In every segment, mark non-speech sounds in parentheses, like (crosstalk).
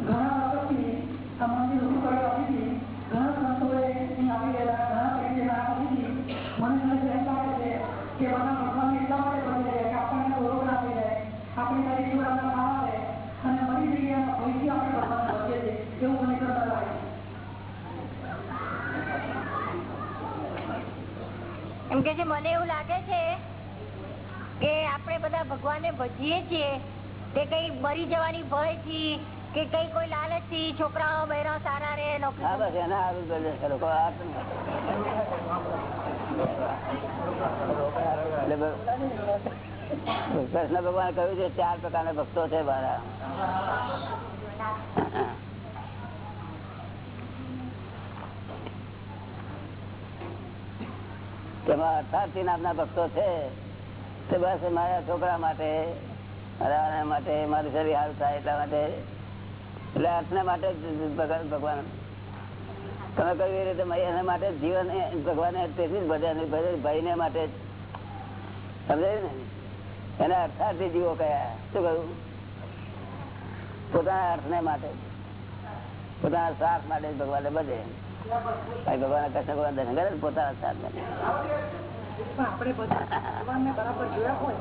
ઘણા વખતથી આ મંદિર કરવા આપીથી ઘણા સંતોએ આવી ગયેલા ઘણા પૈકી ના મને એમ લાગે છે કે બધા ભગવાન એટલા માટે બની જાય કે આપણને રોગ ના થઈ જાય. આપણી તારી જીવન ના આવે અને મરી જઈએ ભયથી આપણે ભગવાનને ભજીએ છીએ. એવું મને કરતા લાગે એમ કે છે મને એવું લાગે છે કે આપણે બધા ભગવાને ભજીએ છીએ. તે કઈ મરી જવાની ભયથી કે કઈ કોઈ લાલચથી છોકરાઓ બહેરા સારા રે કૃષ્ણ ભગવાન કહ્યું છે, ચાર પ્રકારના ભક્તો છે મારા. તેમાં અર્થાર્થી નામના ભક્તો છે. તે બસ મારા છોકરા માટે આના માટે મારું શરીર સારું થાય એટલા માટે. એટલે અર્થને માટે ભગવાન તમે કહ્યું એ રીતે એના માટે જીવન ભગવાને તેથી જ ભજ્યા ભાઈને માટે સમજાય ને? એના અર્થાર્થી જીવો કયા? શું કહ્યું? પોતાના અર્થને માટે પોતાના સ્વાર્થ માટે ભગવાને બધે. ભગવાન કૃષ્ણ ભગવાન દર્શન કરે પોતાના સ્વાર્થ માટે. આપણે ભગવાનને બરાબર જોયા હોય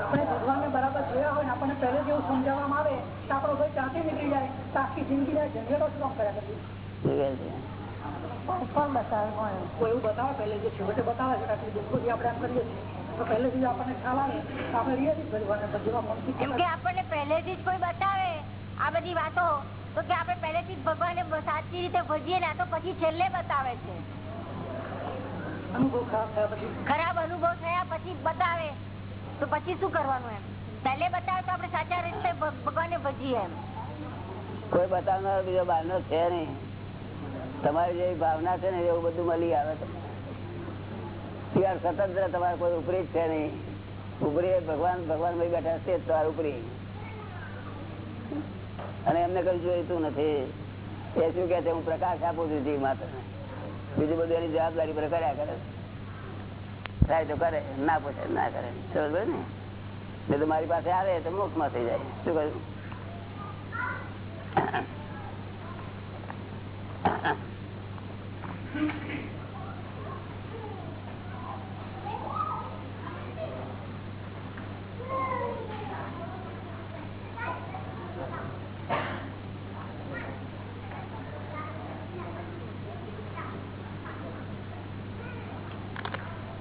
આપણે ભગવાનને બરાબર જોયા હોય ને આપણને પહેલે જેવું સમજાવવામાં આવે તો આપણો ભાઈ ત્યાંથી નીકળી જાય આખી જિંદગી ઝંઝેડો જ કામ કર્યા કરીએ જે આપડે જ ભગવાનને સાચી રીતે ભજીએ ને તો પછી છેલ્લે બતાવે છે. ખરાબ અનુભવ થયા પછી બતાવે. તો પછી શું કરવાનું એમ? પહેલે બતાવે તો આપડે સાચા રીતે ભગવાન ભગવાનને ભજીએ એમ. કોઈ બતાવનાર બીજો બહારનો છે નહીં. તમારી જે ભાવના છે ને એવું બધું મળી આવે સ્વતંત્ર તમારે કોઈ ઉપરી જ છે નહીં. ઉપરી ભગવાન ભગવાન ભાઈ બેઠા છે તમારે ઉપરી. અને એમને કઈ જોઈતું નથી. એ શું કે છે? હું પ્રકાશ આપું છું જીવ માત્ર બીજું બધું એની જવાબદારી પર કર્યા કરે. થાય તો કરે, ના પૂછે, ના કરે. સમજ ને? તો મારી પાસે આવે તો મોક્ષમાં થઈ જાય. શું કહ્યું?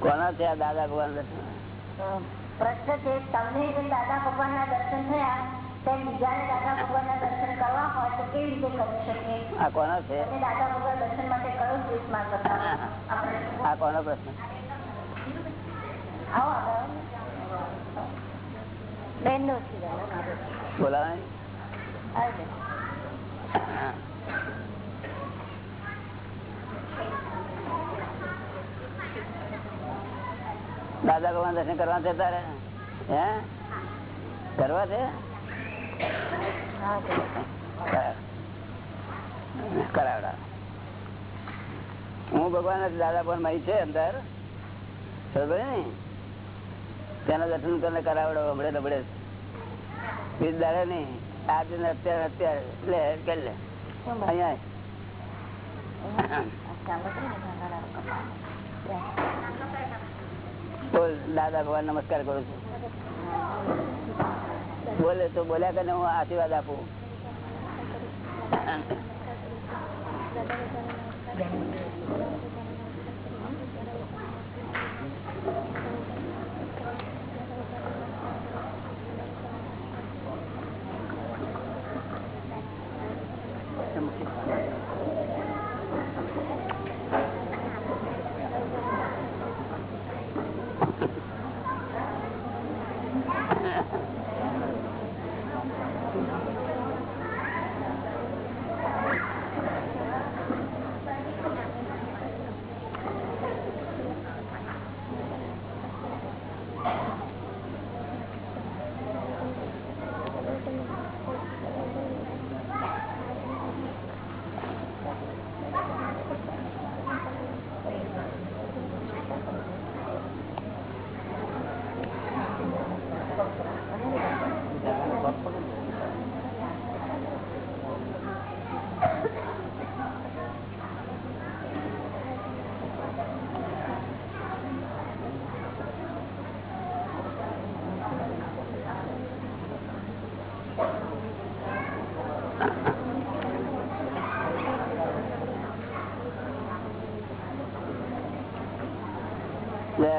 કોના આ દાદા ભગવાન દર્શન? પ્રશ્ન છે તમને જે દાદા ભગવાન ના દર્શન થયા તેમ બીજાને દાદા ભગવાન ના દર્શન કરવા હોય તો કેવી રીતે કરી શકીએ? આ કોનો છે? દાદા ભગવાન દર્શન માટે કયો આ કોનો પ્રશ્ન? આવો બેન નો. બોલાવે ને? આવી હા. દાદા ભગવાન દર્શન કરવા છે તારે હે? કરવા છે? કરાવડા હું ભગવાન દાદા ભગવાન મારી છે અંદર. તેના દર્શન તને કરાવડો હમણે નબળે બીજ દાડે નહીં. આજે ને અત્યારે અત્યારે. લે કે લે. બોલ દાદા ભગવાન નમસ્કાર કરું છું. બોલે તો બોલ્યા કરીને હું આશીર્વાદ આપું Thank you.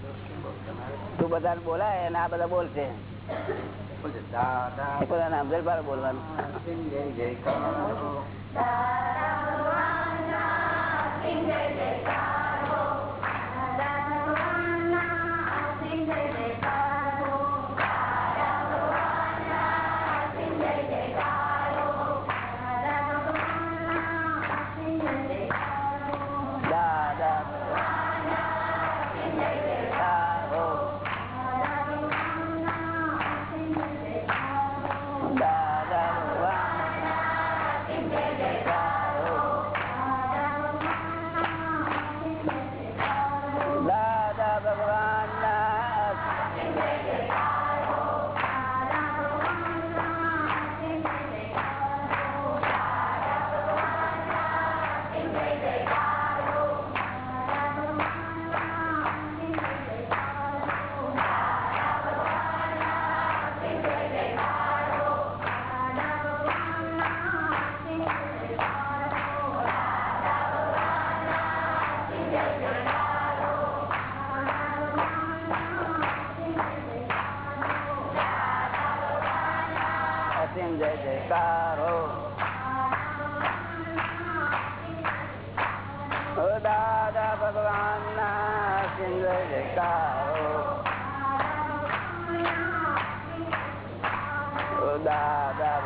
તું બધાને બોલાય અને આ બધા બોલશે. બધા નામ જલપાર બોલવાનું. જય જયકારો. ઓ દાદા ભગવાન ના જય જયકારો. ઓ દાદા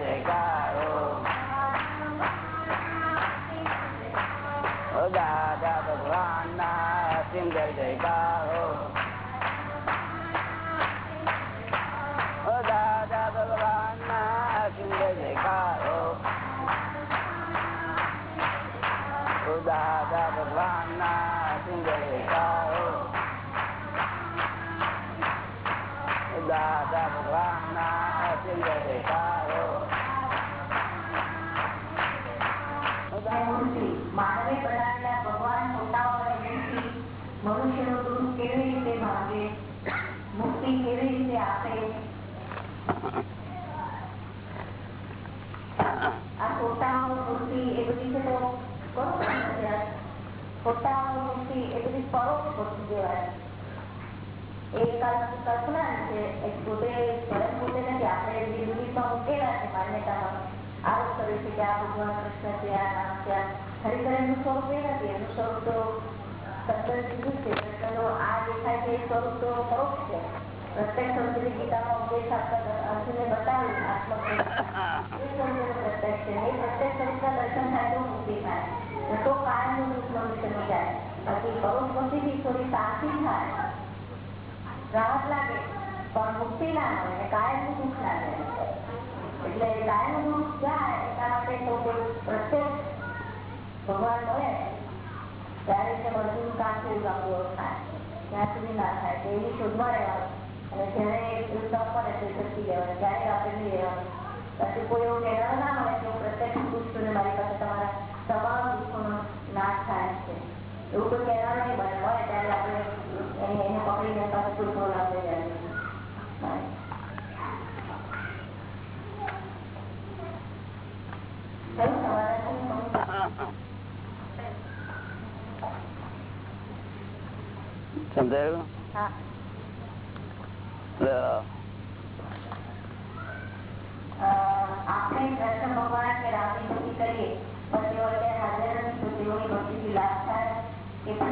Music આ ભગવાન છે એ નથી સ્વરૂપ છે. એ સ્વરૂપ ગીતામાં ઉપદેશ આપતા બતાવ્યું એ સ્વરૂપનું પ્રત્યક્ષ છે. દર્શન થાય તો મુક્તિ થાય. તો દુઃખ મનુષ્યનું જાય. પરોક્ષ ભક્તિથી થોડી શાંતિ થાય. રાહત લાગે, પણ મુક્તિ ના મળે ને કાયમનું દુઃખ ના એટલે કાયમનું દુઃખ જાય એના માટે તો કોઈ પ્રત્યક્ષ ભગવાન મળે ત્યારે તે બધું કામ થયું થાય. ત્યાં સુધી ના થાય. તો એની શોધમાં રહેવાનું. અને જ્યારે ન પડે તો શક્તિ લેવાનું, ત્યારે આપણે નહીં પછી કોઈ એવું કહેવાનું ના મળે કે હું પ્રત્યક્ષ દુઃખ મારી પાસે તમારા તમામ દુઃખોનો નાશ થાય છે. એવું કોઈ કહેવાનું નહીં બને મળે ત્યારે આપણે એને પકડીને સમજાયું ભગવાન કે કરીએ પણ તેઓ હાજર તેઓની ભક્તિથી લાભ થાય એમાં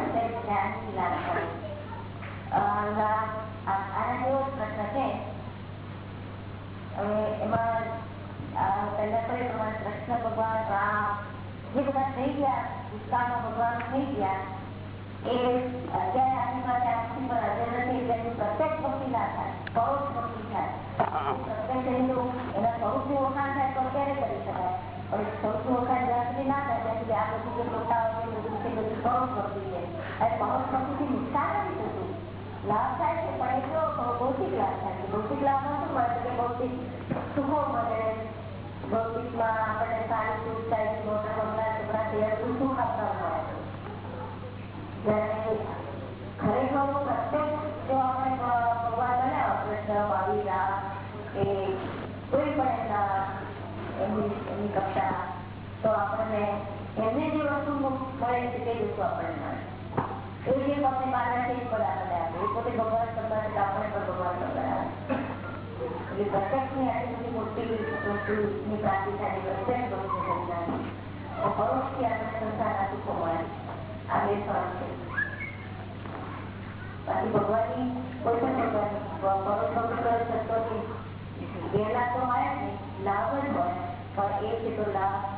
ભગવાન થઈ ગયા ભગવાન થઈ ગયા એ અત્યારે આપણી પાસે આ પર હાજર નથી એટલે એની પ્રત્યેક ભક્તિ ના થાય પરોક્ષ ભક્તિ થાય પ્રત્યેક એનું એના સૌથી વખાણ થાય તો ક્યારે કરી શકાય પણ સૌથી વખાણ જ્યાં ના થાય ત્યાં સુધી આ બધું જે ટોટાઓ બધું અને નથી થતું છે પ્રત્યેક જો આપણે ભગવાન બનાવો કૃષ્ણ કોઈ પણ એમની એમની કક્ષા તો આપણને એમને જે વસ્તુ મળે છે તે વસ્તુ આપણને મળે એ જે તમને મારા એ પણ આપણને એ પોતે ભગવાન મળે ભગવાનની કોઈ પણ ભગવાન પરોક્ષ કરે શકતો ગેરલાભ તો મળે ને લાભ જ હોય પણ એ છે તો લાભ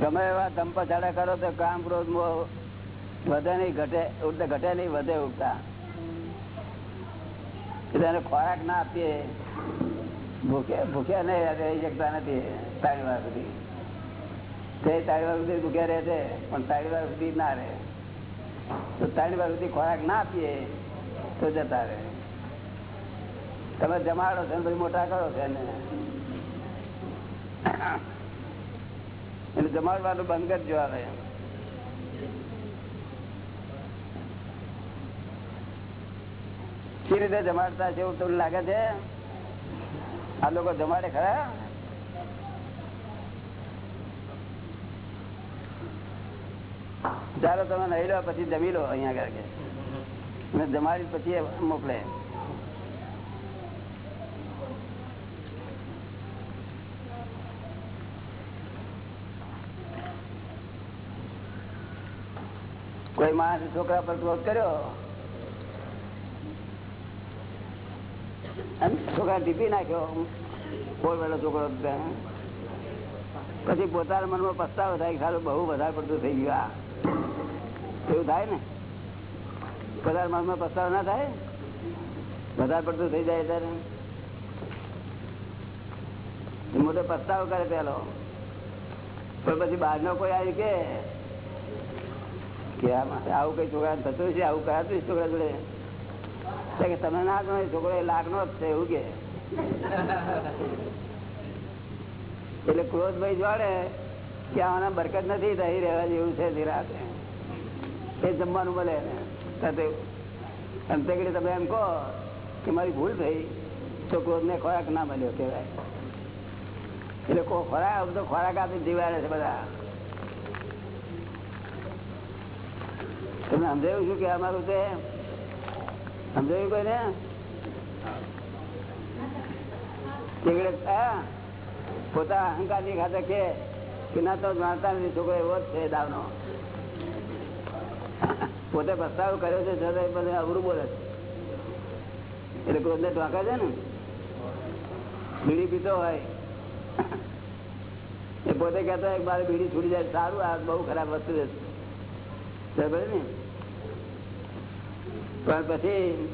ગમે એવા ધંપછાડા કરો તો કામ, ક્રોધ, મોહ વધે નહીં, ઘટે ઉડતે ઘટે નહીં, વધે ઉડતા. એટલે ખોરાક ના આપીએ. ખોરાક ના આપીએ તો જતા રહે. તમે જમાડો છો મોટા કરો છો એને. એટલે જમાડવાનું બંધ કરજો આવે સી રીતે જમાડતા છે એવું તમને લાગે છે? આ લોકો જમાડે ખરા? ચાલો તમે નહીં લો પછી જમી લો અહીંયા કે. જમાડી પછી મોકલે. કોઈ માણસ છોકરા પર ક્રોધ કર્યો? પછી પોતાના મનમાં પસ્તાવો થાય સારું, બહુ વધારે પડતું થઈ ગયું આ. એવું થાય ને? પોતાના મનમાં પસ્તાવો ના થાય? વધારે પડતું થઈ જાય ત્યારે? મોટો પસ્તાવો કરે પેલો. પણ પછી બહારનો કોઈ આવી કે? આવું કઈ છોકરા થતું છે આવું કરાતું છોકરા જોડે? તો કે તમે ના ગણો છોકરો એ લાગનો જ છે, એવું કે. એટલે ક્રોધભાઈ જોડે કે આના બરકત નથી થઈ, રહેવા જેવું છે ધીરાતે એ જમવાનું મળે ને સાથે અંતે ઘડી તમે એમ કહો કે મારી ભૂલ થઈ, તો ક્રોધને ખોરાક ના મળ્યો કહેવાય. એટલે કો- ખોરાક તો ખોરાક આપી જીવાડે છે બધા. તમે સમજાયું છું કે અમારું તે સમજાયું કોઈ ને? પોતા અહંકારની ખાતે કે ના તો જાણતા નથી. છોકરો એવો જ છે દાવનો. પોતે પ્રસ્તાવ કર્યો છે અવરું બોલે છે. એટલે ક્રોધ ને ટોકે છે ને? બીડી પીતો હોય. એ પોતે કહેતો હોય મારે બીડી છૂટી જાય સારું, આ બહુ ખરાબ વસ્તુ છે. ને? પણ પછી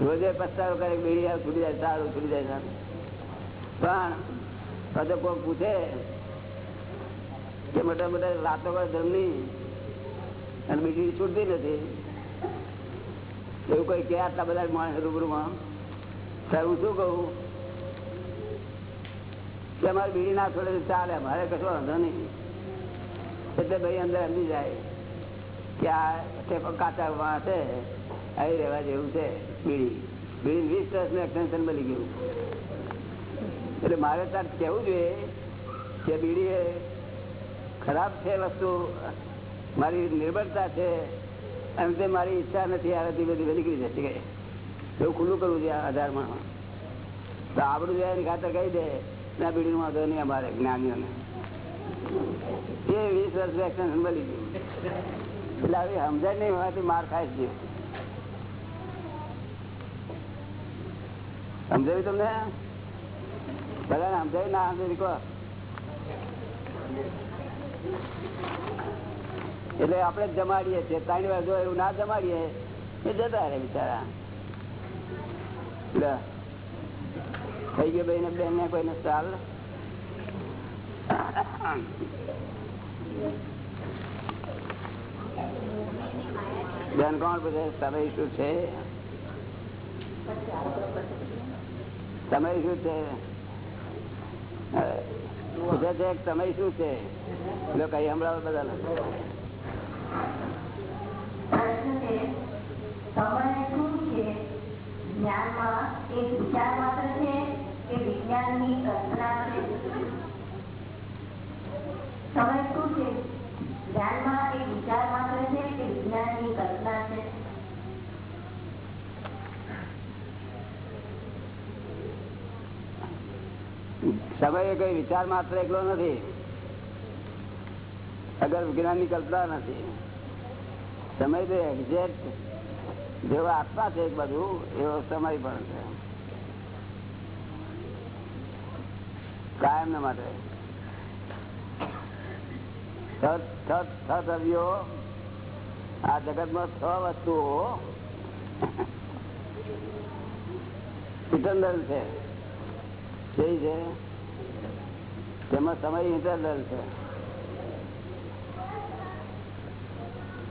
રોજે પસ્તાવો કરે, બીડી છૂટી જાય, સારું છૂટી જાય પણ પછી કોઈ પૂછે કે મોટા મોટા રાતો કરે અને બીજી છૂટતી નથી. એવું કોઈ કે આટલા બધા માણસ રૂબરૂમાં? સર હું શું કહું? કે અમારે બીડી ના છોડે ચાલે, મારે કશો વાંધો નહીં. એટલે ભાઈ અંદર સમજી જાય. કે આ કાચા વાં છે આવી રહેવા જેવું છે બીડી બીડી વીસ વર્ષનું એક્સટેન્શન બની ગયું એટલે મારે તાર કહેવું જોઈએ કે બીડી એ ખરાબ છે વસ્તુ, મારી નિર્ભરતા છે અને તે મારી ઈચ્છા નથી આ ધીમે ધીમે નીકળી જશે કે એવું ખુલ્લું કરવું છે આધારમાં તો આપણું જાય એની ખાતર કહી દે ના બીડીનું વાંધો નહીં અમારે જ્ઞાનીઓને એ વીસ વર્ષ એક્સટેન્શન બની ગયું એટલે આવી સમજાય નહીં હોવાથી માર ખાય છે સમજાવ્યું તમને? બધાને સમજાવ્યું ના સમજાવી કહો એટલે આપણે જમાડીએ છીએ. ત્રણ વાર જો એવું ના જમાડીએ, એ જતા રહે બિચારા. એટલે થઈ ગયો ભાઈ ને બેન ને કોઈને ચાલ બેન કોણ પૂછે તમે શું છે તમે શું છે હવે પૂછે છે કે તમે શું છે એટલે કઈ હમણાં બધા પ્રશ્ન છે સમય શું છે જ્ઞાનમાં એક વિચાર માત્ર છે કે વિજ્ઞાનની કલ્પના છે સમય શું છે જ્ઞાનમાં એક વિચાર માત્ર છે કે વિજ્ઞાનની કલ્પના છે સમય કઈ વિચાર માત્ર એકલો નથી. અગર વિજ્ઞાનની કલ્પના નથી. સમય તો એક્ઝેક્ટ જેવો આત્મા છે બધું એવો સમય પણ છે. કાયમ ના માટે દ્રવ્યો આ જગતમાં છ વસ્તુઓ (laughs) ઇટરનલ છે. કેવી છે? તેમાં સમય ઇન્ટરનલ છે.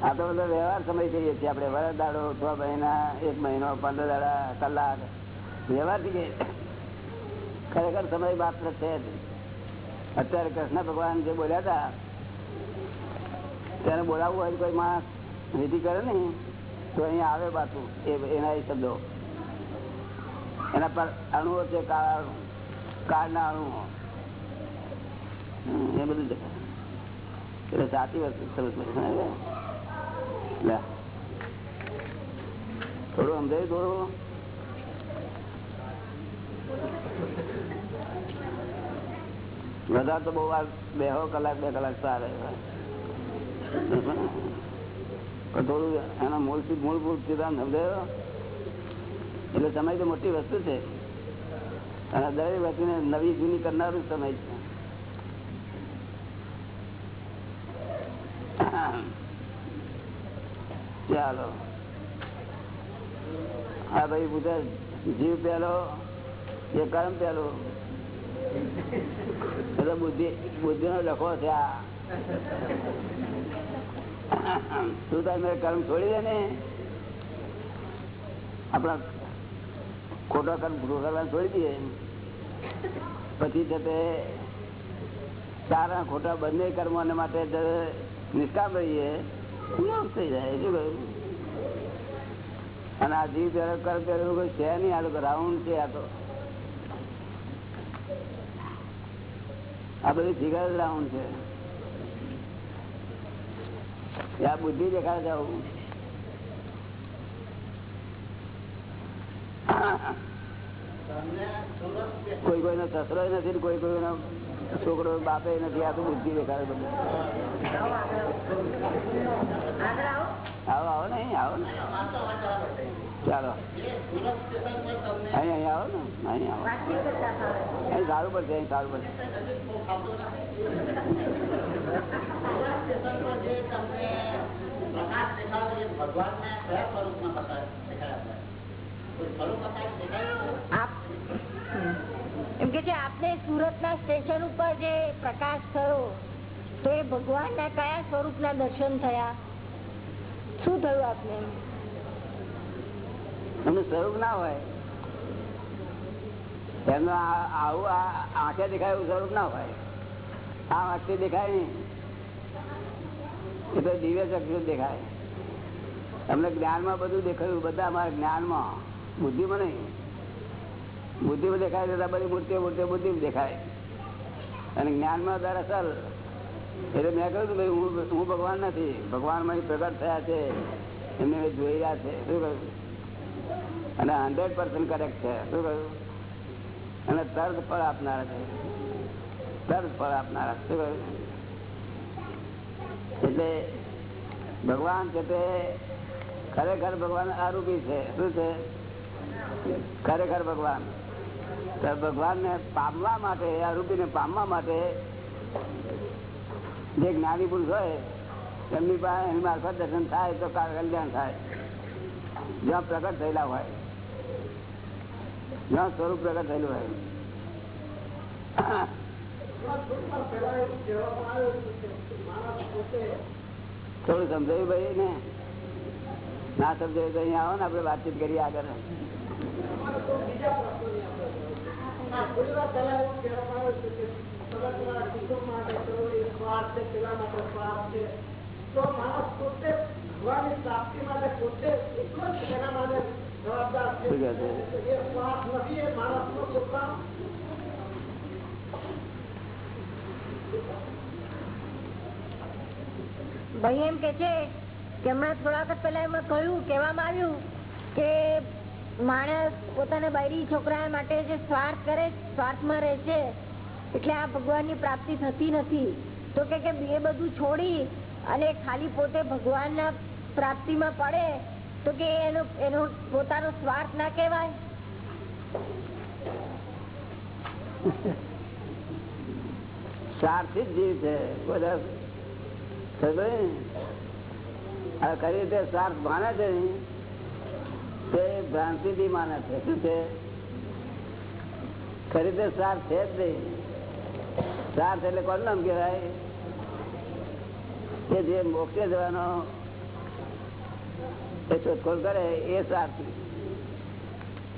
આ તો બધો વ્યવહાર સમય કહીએ છીએ આપણે વરસ, દાડો છ મહિના, એક મહિનો, પંદર, દાડા, કલાક. વ્યવહારથી ખરેખર સમય માત્ર છે જ. અત્યારે કૃષ્ણ ભગવાન જે બોલ્યા હતા, તેને બોલાવવું હોય કોઈ માણસ વિધિ કરે ને, તો અહીંયા આવે પાછું. એના એ શબ્દો. એના પર અણુઓ છે, કાળા કાળના અણુઓ. એ બધું એટલે સાચી વસ્તુ? લે. થોડું સમજાયું થોડું? વધારે તો બહુ વાર બે કલાક બે કલાક સારે થોડું એના મૂળ મૂળભૂત સિદ્ધાંત સમજાયો? એટલે સમય તો મોટી વસ્તુ છે. અને દરેક વ્યક્તિને નવી જૂની કરનારું સમય છે. ચાલો. હા ભાઈ પૂછે જીવ પેલો એ કર્મ પેલો એટલે બુદ્ધિ બુદ્ધિ નો લખો છે આ. તું તાર કર્મ છોડી દે ને? આપણા ખોટા કર્મ ભૂલો કરવાનું છોડી દઈએ. પછી છે તે સારા ખોટા બંને કર્મો માટે જ નિષ્કામ રહીએ મોક્ષ થઈ જાય, શું કહ્યું? અને આ જીવ ત્યારે કરે છે નહીં, આ તો રાઉન્ડ છે, આ તો. આ બધી ફિગર જ રાઉન્ડ છે. આ બુદ્ધિ દેખાડે આવું. કોઈ કોઈનો સસરો નથી કોઈ કોઈનો છોકરો બાપે નથી આ તો બુદ્ધિ દેખાડે બધું. આવો આવો ને અહીં આવો ને. ચાલો. અહીં અહીં આવો ને અહીં આવો. અહીં સારું પડશે, અહીં સારું પડશે. આપ એમ કે છે, આપને સુરતના સ્ટેશન ઉપર જે પ્રકાશ થયો, તો એ ભગવાનના કયા સ્વરૂપના દર્શન થયા? શું થયું આપને? સ્વરૂપ ના હોય. એમનું આવું આંખે દેખાય એવું સ્વરૂપ ના હોય. આ વાંચતી દેખાય નહીં. દિવ્ય ચક્ષુ દેખાય. અમને જ્ઞાનમાં બધું દેખાયું, બધા અમારા જ્ઞાનમાં. બુદ્ધિમાં નહીં બુદ્ધિમાં દેખાય તો બધી મૂર્તિઓ મૂર્તિઓ બુદ્ધિમાં દેખાય. અને જ્ઞાનમાં દરઅસલ એટલે મેં કહ્યું ભાઈ, હું હું ભગવાન નથી. ભગવાનમાં પ્રગટ થયા છે. એમને જોઈ રહ્યા છે. શું કહ્યું? અને હંડ્રેડ પર્સન્ટ કરેક્ટ છે. શું કહ્યું? અને તર્ક ફળ આપનારા છે. તર્ક ફળ આપનારા. શું કહ્યું? એટલે ભગવાન છે તે ખરેખર ભગવાન આરૂપી છે. શું છે? ખરેખર ભગવાન. ભગવાન ને પામવા માટે આરૂપીને પામવા માટે જે જ્ઞાની પુરુષ હોય, એમની પાસે એની મારફત દર્શન થાય તો કલ્યાણ થાય? જ્યાં પ્રગટ થયેલા હોય. જ્યાં સ્વરૂપ પ્રગટ થયેલું હોય. થોડું સમજાયું ભાઈ ને ના સમજાયું તો અહીંયા આવો ને આપડે વાતચીત કરીએ આગળ તો માણસ પોતે ભગવાનની પ્રાપ્તિ માટે પોતે એટલો જ એના માટે જવાબદાર છે શું કહે છે એ સ્વાર્થ નથી એ માણસનો પોતાનો ભાઈ એમ કે છે કે હમણાં થોડા વખત પહેલા એમણે કહ્યું, કહેવામાં આવ્યું કે માણસ પોતાના બૈરી છોકરા માટે જે સ્વાર્થ કરે, સ્વાર્થમાં રહે એટલે આ ભગવાનની પ્રાપ્તિ થતી નથી. તો કે એ બધું છોડી અને ખાલી પોતે ભગવાનના પ્રાપ્તિમાં પડે, તો કે એનો એનો પોતાનો સ્વાર્થ ના કહેવાય? સ્વાર્થી જ જીવ છે. બધા? આ ખરી રીતે સ્વાર્થ માને છે ને, તે ભ્રાંતિ થી માને છે. શું છે? ખરી રીતે સ્વાર્થ છે જ નહીં. સ્વાર્થ એટલે કોણ નામ કહેવાય? કે જે મોક્ષે જવાનો એ શોધખોળ કરે એ સ્વાર્થી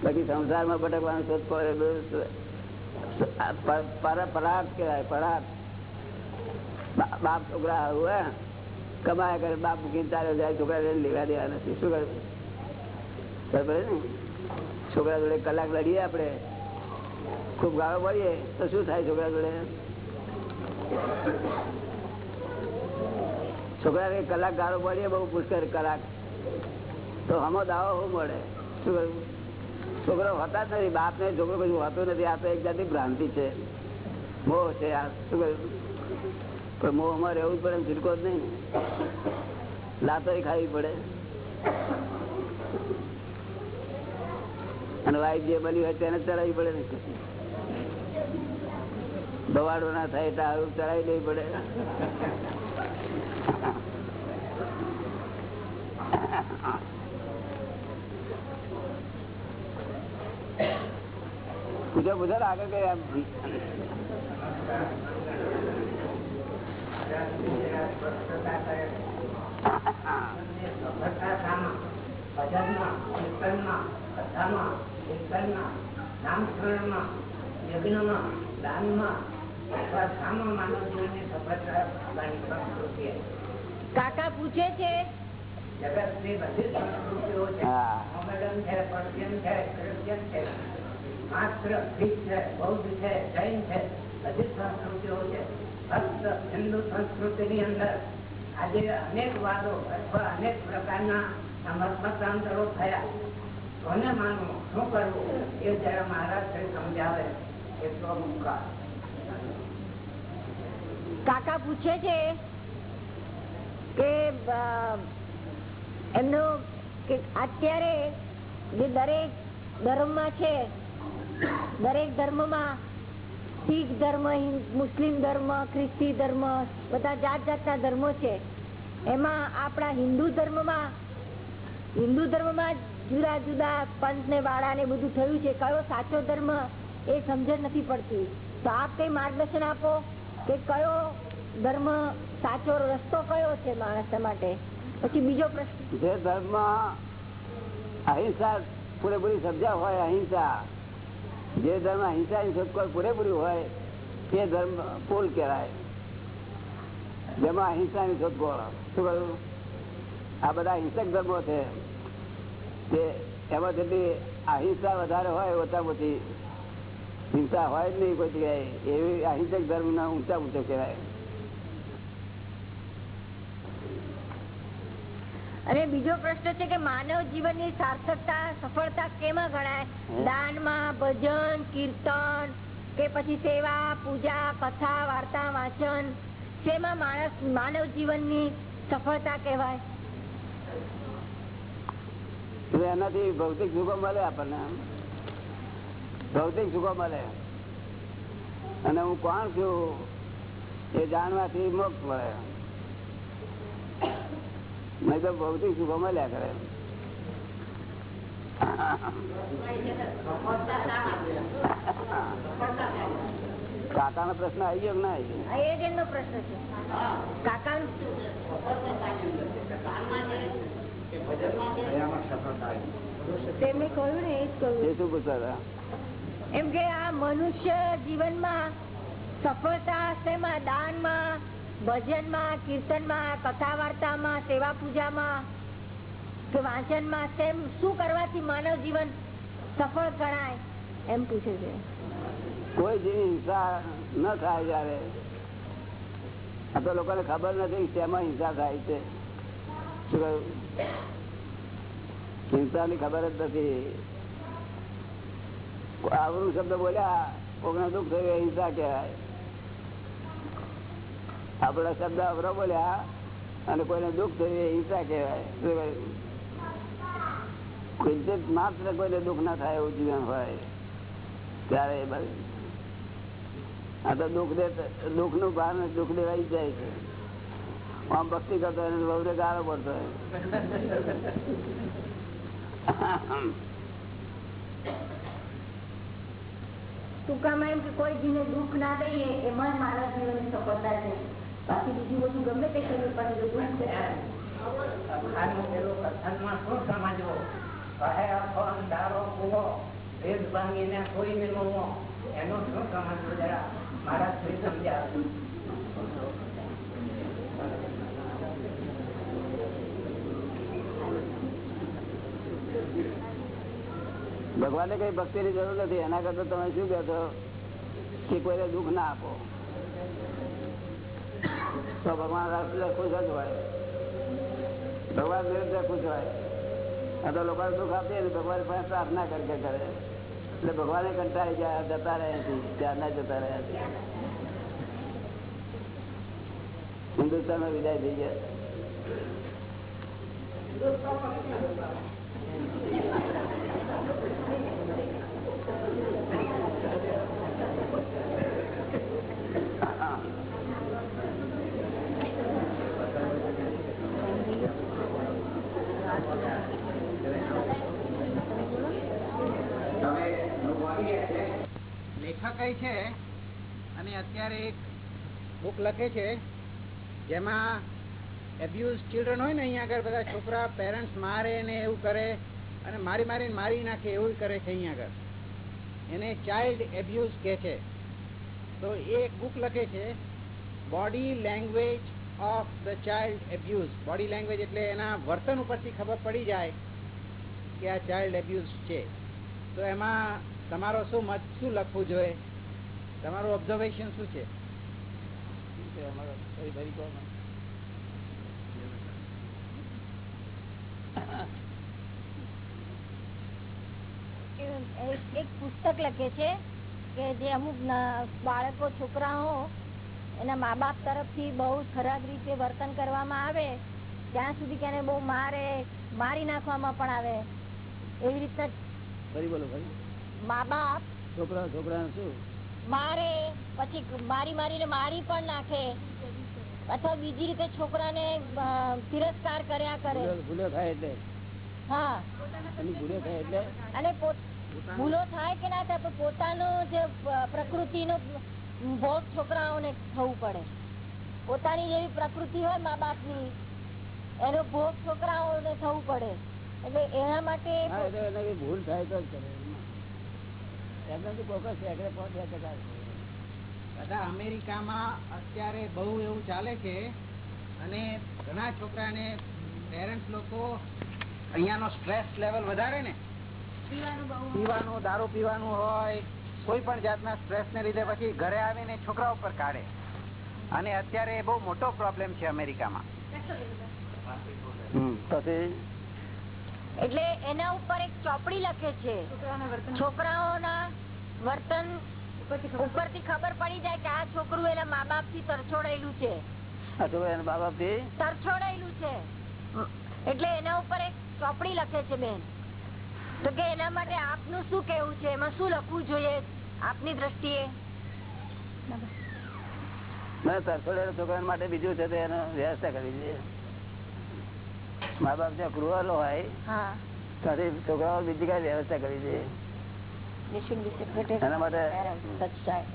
બાકી સંસારમાં ભટકવાનું શોધખોળ એ બધું પર- પર- પરાર્થ કહેવાય પરાર્થ. બા- બાપ છોકરા આવું હે? કમાયા કરે, બાપ મૂકીને ચાલ્યો જાય છોકરા લેવા દેવા નથી. શું કરે? બરાબર ને? છોકરા જોડે કલાક લડીએ આપણે. ખૂબ ગાળો પડીએ, તો શું થાય છોકરા જોડે? છોકરા કલાક ગાળો પડીએ, બહુ પુષ્કર કલાક. તો હમો દાવો હું મળે. શું કરું છોકરો હોતા જ નથી બાપ ને છોકરો કશું હોતું નથી. આ તો એક જાતિ ભ્રાંતિ છે. મોહ છે આ. શું કહ્યું? પણ મોહમાં રહેવું પડે છૂટકો જ નહીં. ને લાતો ખાવી પડે. અને વાઈફ જે બની હોય તેને ચડાવી પડે ને. બવાડો ના થાય આવું ચડાવી દેવી પડે. પૂછો ને આગળ કઈ આમ ભજનમાં કીર્તનમાં કથામાં કીર્તનમાં નામસ્મરણમાં યજ્ઞમાં દાનમાં કાકા પૂછે છે? જગતની બધી સંસ્કૃતિઓ છે મોમેડન છે પર્શિયન છે ક્રિશ્ચિયન છે માત્ર શીખ છે બૌદ્ધ છે જૈન છે બધી સંસ્કૃતિઓ છે. કાકા પૂછે છે કે એમનો એમનું કે અત્યારે જે દરેક ધર્મમાં છે દરેક ધર્મમાં શીખ ધર્મ મુસ્લિમ ધર્મ, ખ્રિસ્તી ધર્મ, બધા જાત જાતના ધર્મો છે. એમાં આપણા હિન્દુ ધર્મમાં હિન્દુ ધર્મમાં જુદા જુદા પંથ ને વાળા ને બધું થયું છે. કયો સાચો ધર્મ એ સમજણ નથી પડતી. તો આપ કઈ માર્ગદર્શન આપો કે કયો ધર્મ સાચો રસ્તો કયો છે માણસ માટે? પછી બીજો પ્રશ્ન. જે ધર્મ અહિંસા પૂરેપૂરી સમજ્યા હોય, અહિંસા જે ધર્મ અહિંસા શોધખોળ પૂરેપૂરી હોય, તે ધર્મ પુલ કહેવાય. જેમાં અહિંસાની શોધખોળ શું કહ્યું? આ બધા હિંસક ધર્મો છે. તે એમાં જેટલી અહિંસા વધારે હોય ઓછા ઓછી હિંસા હોય જ નહીં કોઈ જગ્યાએ. એવી અહિંસક ધર્મ ના ઊંચા ઊંચો કહેવાય. અને બીજો પ્રશ્ન છે કે માનવ જીવનની સાર્થકતા સફળતા કેમાં ગણાય? દાનમાં ભજન કીર્તન કે પછી સેવા પૂજા કથા વાર્તા વાંચન? શેમાં માણસ માનવ જીવનની સફળતા કહેવાય? એનાથી ભૌતિક સુખો મળે આપણને ભૌતિક સુખો મળે. અને હું કોણ છું એ જાણવાથી મોક્ષ મળે. નહીં તો ભૌતિક સુખો મળ્યા કરે. કાકા નો પ્રશ્ન આવી ગયો ના આવી ગયો? પ્રશ્ન છે. કાકા? તેમને કહ્યું ને એ જ કહ્યું. એમ કે આ મનુષ્ય જીવનમાં સફળતા શેમાં દાનમાં ભજનમાં, કીર્તનમાં કથા વાર્તામાં સેવા પૂજામાં કે વાંચનમાં તેમ શું કરવાથી માનવ જીવન સફળ ગણાય એમ પૂછે છે. કોઈ જેવી હિંસા ન થાય જયારે. આ તો લોકોને ખબર નથી શેમાં હિંસા થાય છે. હિંસા ની ખબર જ નથી. આવરું શબ્દ બોલ્યા, કોકને દુઃખ થયું હિંસા કહેવાય. આપડા શબ્દ અવરો બોલ્યા અને કોઈને દુઃખ થયું એ હિંસા કહેવાય. કોઈ માત્ર કોઈને દુઃખ ના થાય એવું જીવન હોય, ત્યારે એ આ તો દુઃખ દે દુઃખનું ભાન દુઃખ દેવાઈ જાય છે. આમ ભક્તિ કરતો બહુ ગાળો પડતો ટૂંકામાં કોઈ જીને દુઃખ ના દઈએ એમાં મારા જીવન સફળતા છે. બાકી બીજું બધું ગમે તે કરીએ પણ સમજાવે? ભગવાને કઈ ભક્તિ ની જરૂર નથી. એના કરતા તમે શું કહેશો? છો કે કોઈને દુઃખ ના આપો. તો ભગવાન ખુશ જ હોય. ભગવાન ખુશ હોય. આ તો લોકોને દુઃખ આપીએ ને ભગવાન પાસે પ્રાર્થના કરી કરે. એટલે ભગવાને કંટાળી ગયા જતા રહ્યા છે ત્યારના જતા રહ્યા છે. હિન્દુસ્તાન વિદાય થઈ ગયા. લેખક છે, અને અત્યારે એક બુક લખે છે, જેમાં એબ્યુઝ ચિલ્ડ્રન હોય ને અહીંયા આગળ બધા છોકરા પેરેન્ટ્સ મારે ને એવું કરે, અને મારી મારીને મારી નાખે એવું કરે છે અહીંયા આગળ. એને ચાઇલ્ડ એબ્યુઝ કહે છે. તો એ એક બુક લખે છે body language of the child abuse body language એટલે એના વર્તન ઉપરથી ખબર પડી જાય કે આ ચાઇલ્ડ એબ્યુઝ છે. તો એમાં તમારો શું મત, શું લખવું જોઈએ? તમારું ઓબ્ઝર્વેશન શું છે. એક પુસ્તક લખે છે કે જે અમુક બાળકો, છોકરાઓ એના મા બાપ તરફથી બહુ ખરાબ રીતે વર્તન કરવામાં આવે ત્યાં સુધી કે બહુ મારે મારી નાખવામાં પણ આવે. એવી રીતના ફરી બોલો ફરી મા બાપ છોકરા છોકરા શું? મારે પછી મારી મારીને મારી પણ નાખે. અથવા બીજી રીતે છોકરાને ને તિરસ્કાર કર્યા કરે. ભૂલો- થાય એટલે? હા. ભૂલો થાય એટલે? અને ભૂલો થાય કે ના થાય પોતાનો જે પ્રકૃતિ પ્રકૃતિનો ભોગ છોકરાઓને થવું પડે. પોતાની જેવી પ્રકૃતિ હોય મા બાપની એનો ભોગ છોકરાઓને થવું પડે. એટલે એના માટે ભૂલ થાય તો એમને કોકસ સેકડે પહોંચ્યા ટકા બધા અમેરિકામાં અત્યારે બહુ એવું ચાલે છે અને ઘણા છોકરાને પેરેન્ટ્સ લોકો અહીંયાનો સ્ટ્રેસ લેવલ વધારે ને. પીવાનું દારૂ પીવાનું હોય કોઈ પણ જાતના સ્ટ્રેસ ને લીધે પછી ઘરે આવીને છોકરા ઉપર કાઢે. અને અત્યારે એ બહુ મોટો પ્રોબ્લેમ છે અમેરિકામાં. એટલે એના ઉપર એક ચોપડી લખે છે. છોકરાઓના વર્તન. ઉપરથી ખબર પડી જાય કે આ છોકરું એના મા બાપથી તરછોડાયેલું છે. મા બાપથી તરછોડાયેલું છે. એટલે એના ઉપર એક ચોપડી લખે છે બેન. તો કે એના માટે આપનું શું કેવું છે? એમાં શું લખવું જોઈએ આપની દ્રષ્ટિએ? મને તરફડેલા છોકરા માટે બીજું છે તો એનો વ્યવસ્થા કરવી જોઈએ. મા બાપ જ્યાં ક્રુઅલ હોય ત્યારે છોકરાઓ બીજી કઈ વ્યવસ્થા કરવી જોઈએ. એના માટે.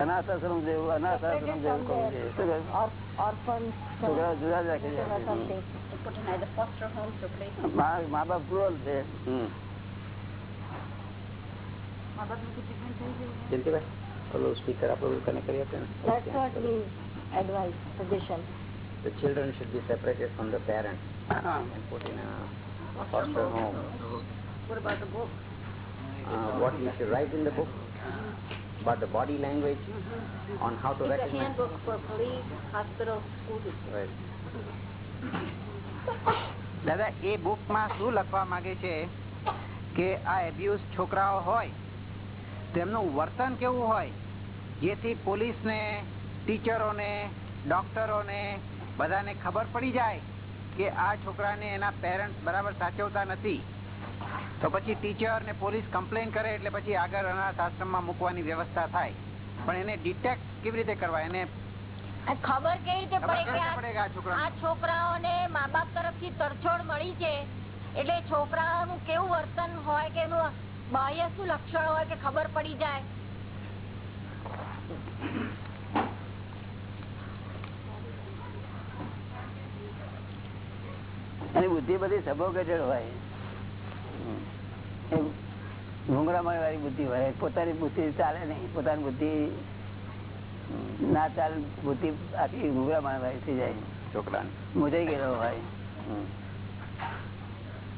અનાથ આશ્રમ જેવું અનાથ આશ્રમ જેવું કરવું જોઈએ. જુદા જ રાખી children or દે. મા મા બાપ ક્રુઅલ છે. જયંતિભાઈ ઓલું સ્પીકર આપણું કનેક્ટ કરી આપે That's what we advise, suggestion. The children should be separated from the parents and put in a foster home. What about the book? Uh, what we should write in the book about the body language on how to It's a recognize. handbook for police, hospitals, school districts. Right. દાદા એ બુકમાં શું લખવા માંગે છે કે આ abuse છોકરાઓ હોય તેમનું વર્તન કેવું હોય? જેથી પોલીસને ટીચરોને ડોક્ટરોને બધાને ખબર પડી જાય કે આ છોકરાને એના પેરેન્ટ્સ બરાબર સાચવતા નથી. તો પછી ટીચર ને પોલીસ કમ્પ્લેન કરે એટલે પછી આગળ અનાથ આશ્રમમાં મૂકવાની વ્યવસ્થા થાય. પણ એને ડિટેક્ટ કેવી રીતે કરવા? એને ખબર કેવી રીતે પડે કે? આ છોકરાઓને મા બાપ તરફથી તરછોડ મળી છે? એટલે છોકરાઓનું કેવું વર્તન હોય કે એનું બાહ્ય શું લક્ષણ હોય કે ખબર પડી જાય. અને બુદ્ધિ બધી સબોકેટેડ હોય. ઘૂંઘરામણ વાળી બુદ્ધિ હોય. પોતાની બુદ્ધિ ચાલે નહીં. પોતાની બુદ્ધિ ના ચાલે બુદ્ધિ આખી ઘૂંઘરામણ વાળી થઈ જાય. છોકરા મુજાઈ ગયેલો હોય.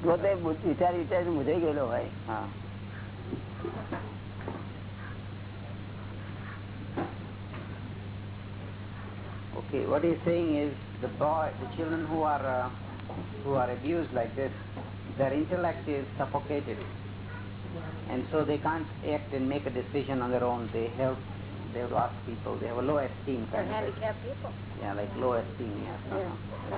પોતે બુદ્ધિ વિચારી વિચારી મુજાઈ ગયેલો હોય. હા. Okay, what he's saying is the boy, the children who are uh, who are abused like this, their intellect is suffocated, and so they can't act and make a decision on their own. They help, they have lost people. They have a low esteem They're. Handicapped people. Yeah, like low esteem. Yeah. yeah. Uh-huh.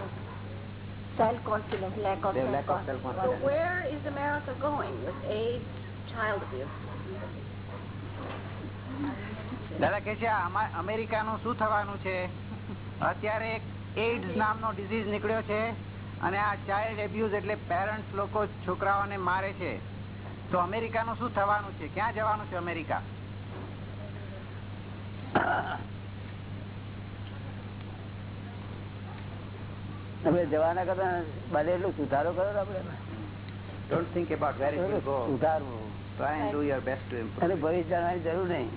Self confidence, lack of self confidence. So where is America going with AIDS child abuse? દાદા કે છે અમેરિકાનું શું થવાનું છે? અત્યારે એક AIDS નામનો disease નીકળ્યો છે અને આ ચાઇલ્ડ એબ્યુઝ એટલે પેરેન્ટ્સ લોકો છોકરાઓને મારે છે. તો અમેરિકાનું શું થવાનું છે? ક્યાં જવાનું છે અમેરિકા? તમે જવાના કરતા બને એટલું સુધારો કરો ને આપણે. Don't think about where it will go. સુધારવું try and do your best to અને ઇમ્પ્રુવ ભવિષ્ય જાણવાની જરૂર નહીં.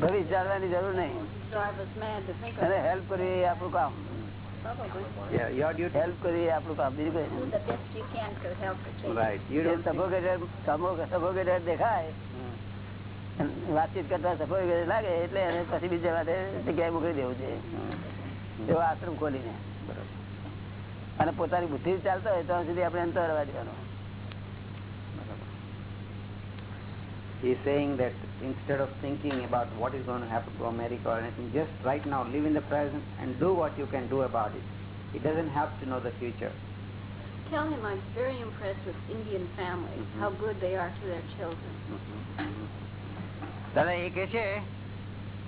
ભવિષ્ય જાણવાની જરૂર નહીં. To અને હેલ્પ કરવી એ આપણું કામ. Yeah, your duty. હેલ્પ કરી એ આપણું કામ. બીજું કઈ the best you can to help. Right. You don't think- suffocated- સમો- suffocated દેખાય. વાતચીત કરતા સફોકેટેડ લાગે એટલે એને પછી બીજા માટે જગ્યાએ મોકલી દેવું છે. એવો આશ્રમ ખોલીને. અને પોતાની બુદ્ધિ ચાલતો હોય ત્યાં સુધી આપણે અંતર રહેવા દેવાનો He's saying that instead of thinking about what is going to happen to America or anything, just right now live in the present and do what you can do about it. He doesn't have to know the future. Tell him I'm very impressed with Indian families, how good they are to their children. દાદા એ કે છે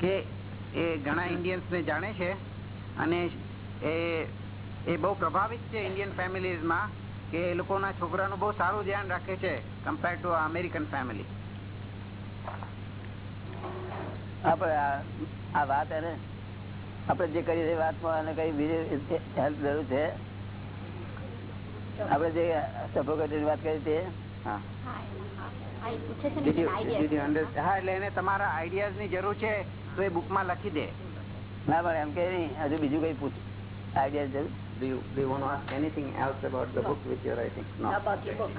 કે એ ઘણા Indians ને જાણે છે અને એ એ બહુ પ્રભાવિત છે ઇન્ડિયન ફેમિલીઝમાં કે એ લોકોના છોકરાનું બહુ સારું ધ્યાન રાખે છે કમ્પેર ટુ અમેરિકન ફેમિલી આપણે આ- વાત એને આપણે જે કરી રહી વાતમાં અને કઈ બીજી હેલ્પ જરૂર છે આપણે જે સફોકેટેડ વાત કરી તે. હા. એટલે એને તમારા આઈડિયાઝની જરૂર છે તો એ બુકમાં લખી દે. ના પણ એમ કે નહીં હજુ બીજું કઈ પૂછ આઈડિયા જરૂર? Do you, do you want to ask anything else about the book which you're writing? No. How about your book?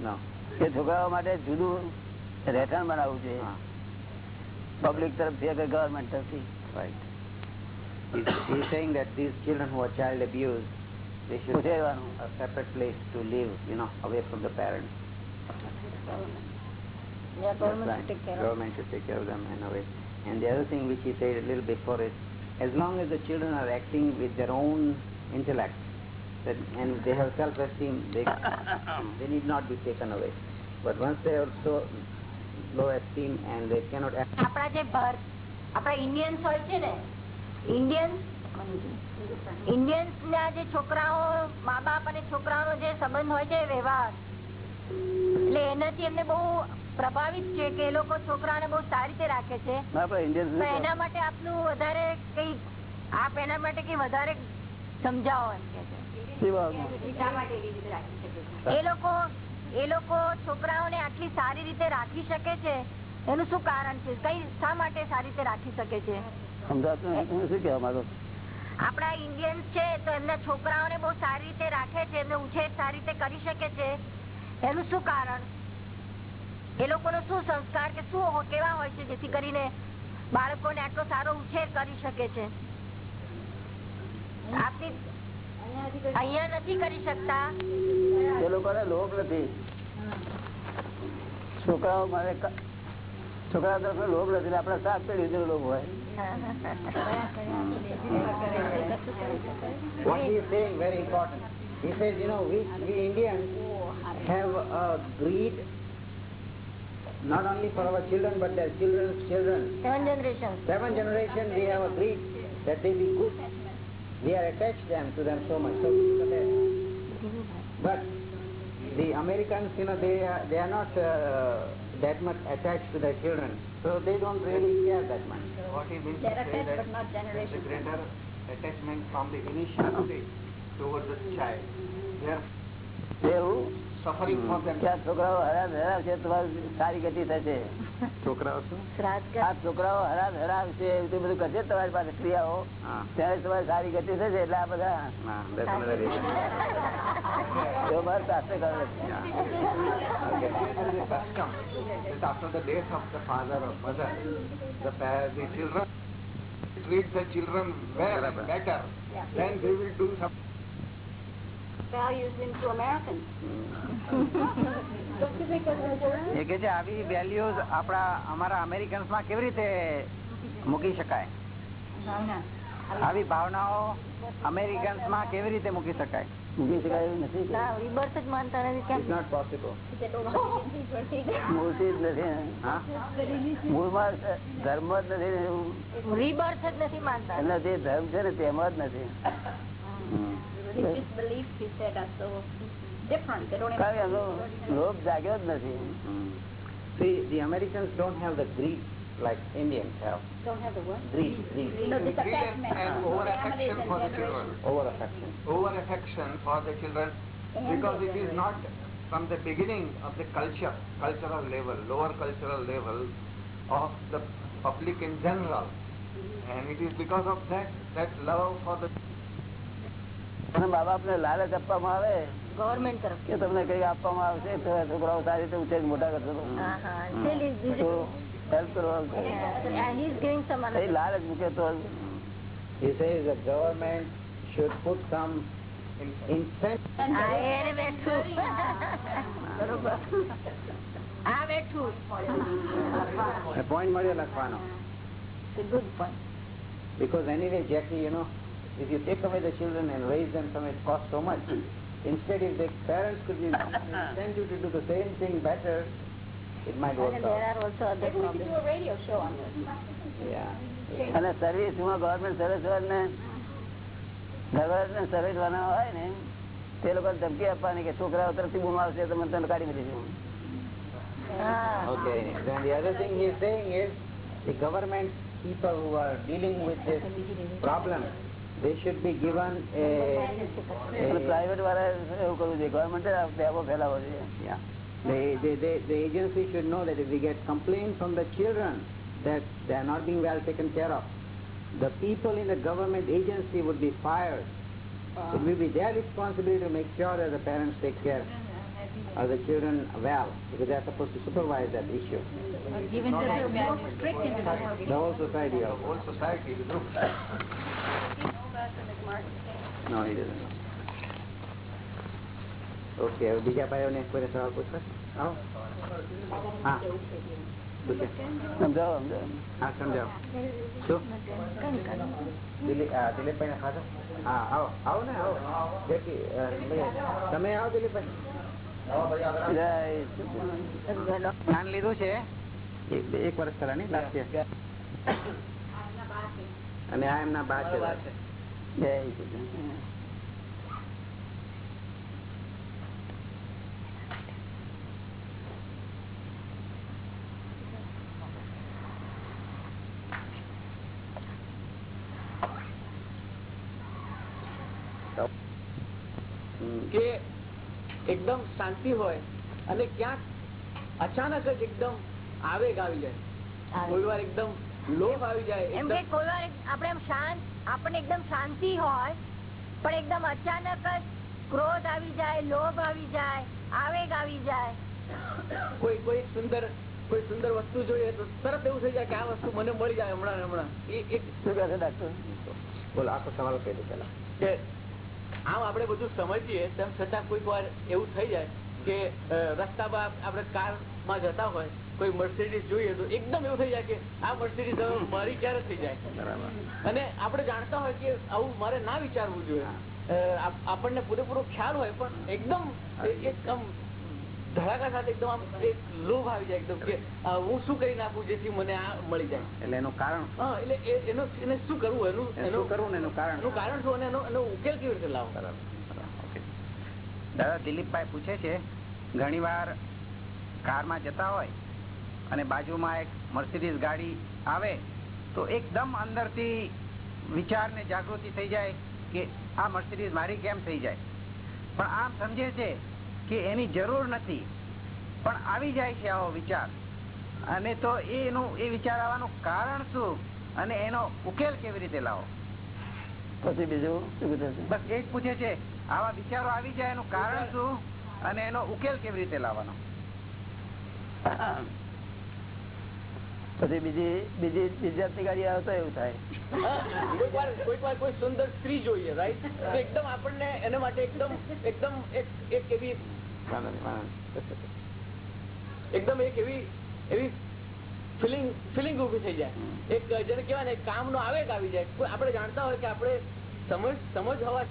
No. કે છોકરાઓ માટે જુદું રહેઠાણ બનાવવું છે હા. પબ્લિક તરફથી કે ગવર્મેન્ટ તરફથી Right. He's, he's saying that these children who are child abused, they should have ઉછેરવાનું a separate place to live, you know, away from the parents. Yeah, government Right. should take care of Government should take care of them in a way. And the other thing which he said a little before is, as long as the children are acting with their own intellect, that, and they have self-esteem, they, they need not be taken away. But once they are so low esteem and they cannot આપણા જે ભારત આપણા Indians હોય છે ને Indians Indians ના જે છોકરાઓ મા બાપ અને છોકરાઓનો જે સંબંધ હોય છે વ્યવહાર. એટલે એનાથી એમને બહુ પ્રભાવિત છે કે એ લોકો છોકરાને બહુ સારી રીતે રાખે છે. એના માટે આપનું વધારે કઈ આપ એના માટે કઈ વધારે સમજાવો એમ કે એ લોકો એ લોકો છોકરાઓને આટલી સારી રીતે રાખી શકે છે? એનું શું કારણ છે? કઈ શા માટે સારી રીતે રાખી શકે છે? સમજાતું નહીં. તમે શું કહેવા માંગો આપણા ઇન્ડિયન્સ છે તો એમના છોકરાઓને બહુ સારી રીતે રાખે છે એમને ઉછેર સારી રીતે કરી શકે છે. એનું શું કારણ? એ લોકોનો શું સંસ્કાર કે શું કેવા હોય છે જેથી કરીને બાળકોને આટલો સારો ઉછેર કરી શકે છે? અહીંયા નથી કરી શકતા એ લોકોને લોભ નથી છોકરાઓ મારે છોકરા તરફ લોભ નથી આપડે સાત પેઢી નો લોભ હોય what he is saying very important. He says, you know, we, we Indians have a greed not only for our children but their children's children. Seven generations. Seven generations we have a greed that they be good. We are attached them to them so much. So, so that, but the Americans, you know, they are, they are not uh, that much attached to their children. So they don't really care that much. What he means They're attached that but not there's a generation. greater attachment from the initial stage towards the child. They are છોકરાઓ હરાબ હરાવશે તમારી સારી ગતિ થશે આ છોકરાઓ હરાબ હરાવશે તે બધું કરશે તમારી પાસે ક્રિયાઓ Ah, ત્યારે તમારી સારી ગતિ થશે એટલે આ બધા ah, children treat the children well better. Then they will do some Values into Americans. Don't you think that's important? (laughs) એ કે છે આવી વેલ્યુઝ આપણા અમારા અમેરિકન્સમાં કેવી રીતે મૂકી શકાય? આવી ભાવનાઓ અમેરિકન્સમાં કેવી રીતે મૂકી શકાય? મૂકી શકાય એવું નથી ના રિબર્થ જ માનતા નથી કેમ? ઇટ્સ નોટ પોસિબલ મૂર્તિ જ નથી. હા? મૂળમાં ધર્મ જ નથી રિબર્થ જ નથી માનતા. એમનો જે ધર્મ છે ને તેમાં જ નથી. Religious beliefs, he said, are so different. They don't કારણ કે have એમનો લોભ જાગ્યો જ નથી See, the Americans don't have the greed like Indians have. don't have the what? Greed, greed, No, this greed and, attachment. and over affection for the children. over affection. Over affection for the children because it is not from the beginning of the culture, cultural level, lower cultural level of the public in general. And it is because of that, that love for the અને મા બાપ ને લાલચ આપવામાં આવે government તરફ કે તમને કઈ આપવામાં આવશે છોકરાઓ સારી રીતે ઉછેર મોટા કરશો તો. હા હા. still is તો હેલ્પ કરવાનું છે. yeah, he is giving some A another લાલચ મૂકે તો He says the government should put some incentive. હા, એને બેઠું. બરોબર. આ બેઠું. પોઈન્ટ મળ્યો લખવાનો. Good point Because anyway, Jackie, you know, if you take away the children and raise them from it costs so much. Instead, if the parents could be send you to do the same thing better, it might work and there out. are also other problems Yeah. અને service માં government service ને government service વાળા હોય ને તે લોકો ધમકી આપવાની કે છોકરાઓ તરફથી બૂમ આવશે તો મને તને કાઢી મૂકીશું હા Okay. Then the other thing he is saying is the government people who are dealing with this problem, they should be given a, અને a પ્રાઇવેટ વાળા એવું કરવું જોઈએ ગવર્મેન્ટ પેપો ફેલાવો જોઈએ Yeah. The, the, the, the agency should know that if we get complaints from the children that they are not being well taken care of, the people in the government agency would be fired. It will be their responsibility to make sure that the parents take care of the children well, because they are supposed to supervise that issue. The whole society The also. whole society, the group. No, he doesn't. Okay, હવે બીજા ભાઈઓને કોઈ સવાલ પૂછો? આવો. હા. સમજાવો સમજાવો હા સમજાવો શું દિલીપ હા, ખાધો હા આવો આવો ને આવો જેથી, અ, ભાઈ, તમે આવો દિલીપભાઈ જ્ઞાન લીધું છે એક એક વર્ષ પહેલા ની લાસ્ટ અને આ એમના બા છે જય કે એકદમ શાંતિ હોય અને ક્યાંક અચાનક જ એકદમ આવેગ આવી જાય. કોઈ વાર એકદમ લોભ આવી જાય એમ કે કોઈ વાર આપણે શાંત આપણને એકદમ શાંતિ હોય, પણ એકદમ અચાનક જ ક્રોધ આવી જાય, લોભ આવી જાય, આવેગ આવી જાય. કોઈ કોઈ સુંદર કોઈ સુંદર વસ્તુ જોઈએ તો તરત એવું થઈ જાય કે આ વસ્તુ મને મળી જાય હમણાં હમણાં. એક બોલો, આખો સવાલ કહી દો પેલા આમ આપણે બધું સમજીએ તેમ છતાં કોઈક વાર એવું થઈ જાય કે રસ્તામાં આપણે કારમાં જતા હોય કોઈ મર્સિડીઝ જોઈએ તો એકદમ એવું થઈ જાય કે આ મર્સિડીઝ મારી ક્યારે થઈ જાય? અને આપણે જાણતા હોય કે આવું મારે ના વિચારવું જોઈએ. આપણને પૂરેપૂરો ખ્યાલ હોય પણ એકદમ એકદમ ધડાકા સાથે એકદમ આમ એક લોભ આવી જાય એકદમ કે હું શું કરી નાખું જેથી મને આ મળી જાય? એટલે એનું કારણ હા એટલે એનું એને શું કરવું? એનું એનું કરવું ને એનું કારણ એનું કારણ શું? અને એનો એનો ઉકેલ કેવી રીતે લાવો દાદા દિલીપભાઈ પૂછે છે ઘણીવાર કારમાં જતા હોય અને બાજુમાં એક મર્સિડીઝ ગાડી આવે તો એકદમ અંદરથી વિચારને જાગૃતિ થઈ જાય કે આ મર્સિડીઝ મારી કેમ થઈ જાય. પણ આમ સમજે છે કે એની જરૂર નથી. પણ આવી જાય છે આવો વિચાર. અને તો એનું એ વિચાર આવવાનું કારણ શું? અને એનો ઉકેલ કેવી રીતે લાવો? પછી બીજું બસ એ જ પૂછે છે. આવા વિચારો આવી જાય એનું કારણ શું? અને એનો ઉકેલ કેવી રીતે લાવવાનો? પછી બીજી બીજી બીજી ગાડી આવે તો એવું થાય. કોઈક વાર કોઈ સુંદર સ્ત્રી જોઈએ રાઈટ તો એકદમ આપણને એના માટે એકદમ એકદમ એક એવી. એકદમ એક એવી એવી ફિલિંગ ફિલિંગ ઊભી થઈ જાય. એક જેને કહેવાય ને કામ નો આવેગ આવી જાય. આપણે જાણતા હોય કે આપણે સમજ સમજ હોવા